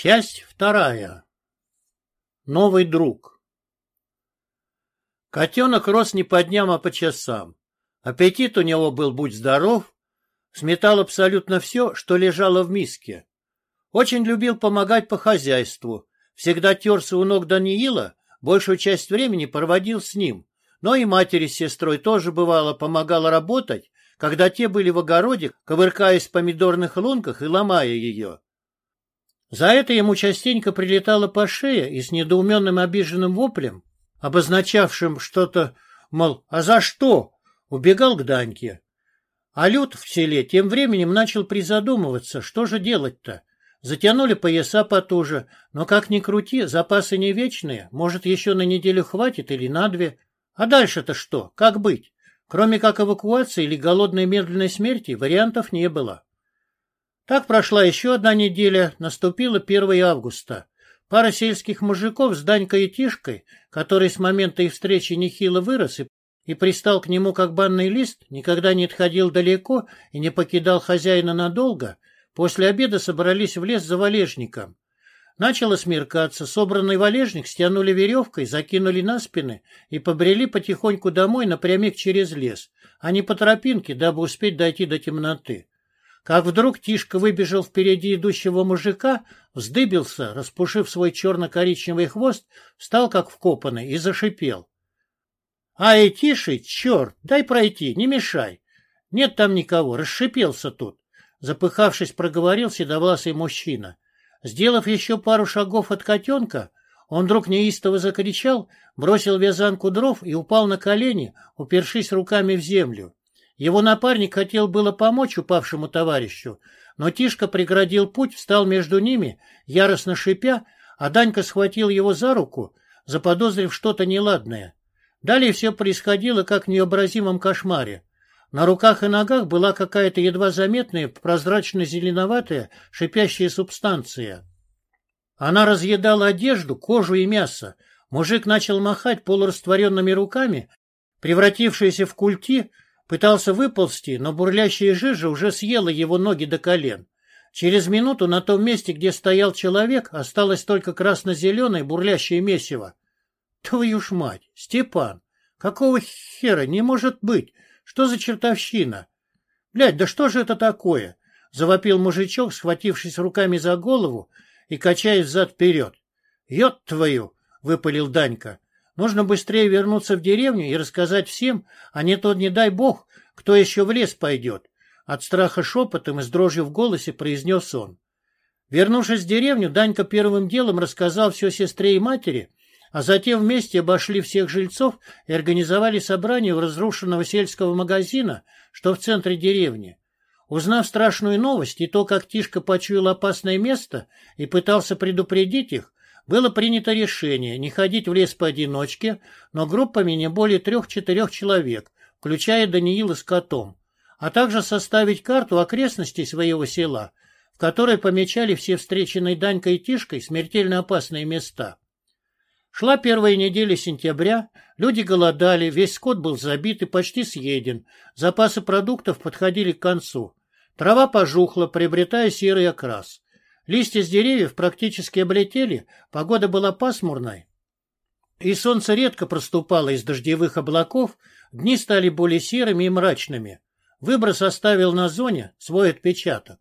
Часть вторая. Новый друг. Котенок рос не по дням, а по часам. Аппетит у него был, будь здоров, сметал абсолютно все, что лежало в миске. Очень любил помогать по хозяйству, всегда терся у ног Даниила, большую часть времени проводил с ним, но и матери с сестрой тоже бывало помогала работать, когда те были в огороде, ковыркаясь в помидорных лунках и ломая ее. За это ему частенько прилетало по шее и с недоуменным обиженным воплем, обозначавшим что-то, мол, а за что, убегал к Даньке. А Люд в селе тем временем начал призадумываться, что же делать-то. Затянули пояса потуже, но как ни крути, запасы не вечные, может, еще на неделю хватит или на две. А дальше-то что, как быть? Кроме как эвакуации или голодной медленной смерти, вариантов не было. Так прошла еще одна неделя, наступило 1 августа. Пара сельских мужиков с Данькой и Тишкой, который с момента их встречи нехило вырос и, и пристал к нему как банный лист, никогда не отходил далеко и не покидал хозяина надолго, после обеда собрались в лес за валежником. Начало смеркаться, собранный валежник стянули веревкой, закинули на спины и побрели потихоньку домой напрямик через лес, а не по тропинке, дабы успеть дойти до темноты. Как вдруг Тишка выбежал впереди идущего мужика, вздыбился, распушив свой черно-коричневый хвост, встал как вкопанный и зашипел. — Ай, Тиши, черт, дай пройти, не мешай. Нет там никого, расшипелся тут. Запыхавшись, проговорил седовласый мужчина. Сделав еще пару шагов от котенка, он вдруг неистово закричал, бросил вязанку дров и упал на колени, упершись руками в землю. Его напарник хотел было помочь упавшему товарищу, но Тишка преградил путь, встал между ними, яростно шипя, а Данька схватил его за руку, заподозрив что-то неладное. Далее все происходило, как в необразимом кошмаре. На руках и ногах была какая-то едва заметная, прозрачно-зеленоватая, шипящая субстанция. Она разъедала одежду, кожу и мясо. Мужик начал махать полурастворенными руками, превратившиеся в культи, Пытался выползти, но бурлящая жижа уже съела его ноги до колен. Через минуту на том месте, где стоял человек, осталось только красно-зеленое бурлящее месиво. Твою ж мать! Степан! Какого хера? Не может быть! Что за чертовщина? Блядь, да что же это такое? Завопил мужичок, схватившись руками за голову и качаясь взад-вперед. Ёд твою! Выпалил Данька. Нужно быстрее вернуться в деревню и рассказать всем, а не то, не дай бог, кто еще в лес пойдет. От страха шепотом и с дрожью в голосе произнес он. Вернувшись в деревню, Данька первым делом рассказал все сестре и матери, а затем вместе обошли всех жильцов и организовали собрание у разрушенного сельского магазина, что в центре деревни. Узнав страшную новость и то, как Тишка почуял опасное место и пытался предупредить их, было принято решение не ходить в лес поодиночке, но группами не более трех-четырех человек, включая Даниила с котом, а также составить карту окрестностей своего села, в которой помечали все встреченные Данькой и Тишкой смертельно опасные места. Шла первая неделя сентября, люди голодали, весь скот был забит и почти съеден, запасы продуктов подходили к концу. Трава пожухла, приобретая серый окрас. Листья с деревьев практически облетели, погода была пасмурной, и солнце редко проступало из дождевых облаков, дни стали более серыми и мрачными. Выброс оставил на зоне свой отпечаток.